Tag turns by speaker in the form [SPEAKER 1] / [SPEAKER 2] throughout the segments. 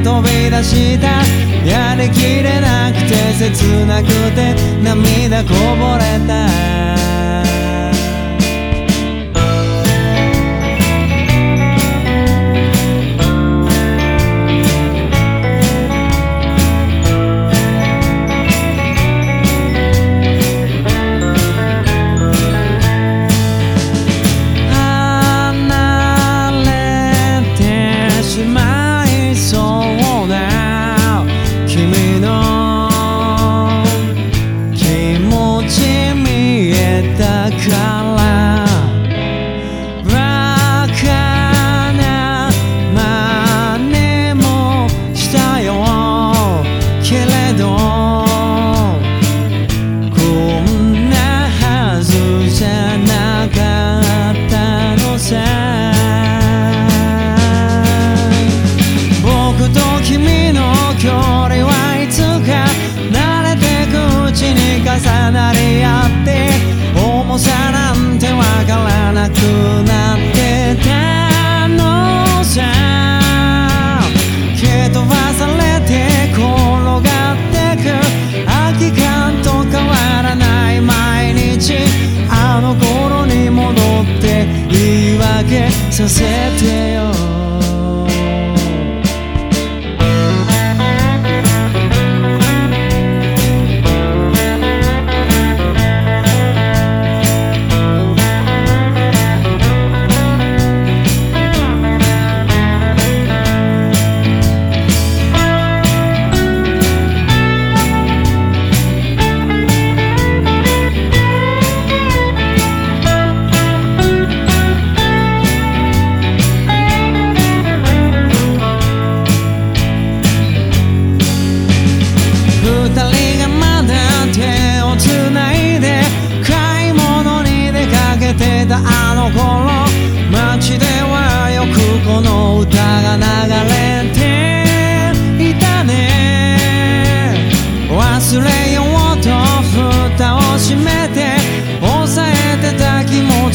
[SPEAKER 1] 飛び出した。やりきれなくて切なくて涙こぼれた。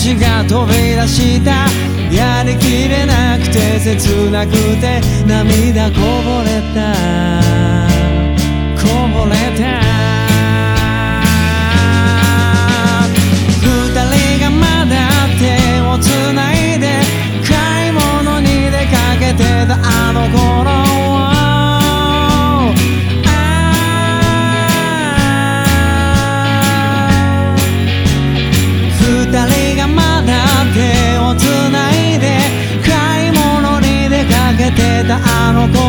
[SPEAKER 1] ちが飛び出した。やりきれなくて切なくて涙こぼれた。あの子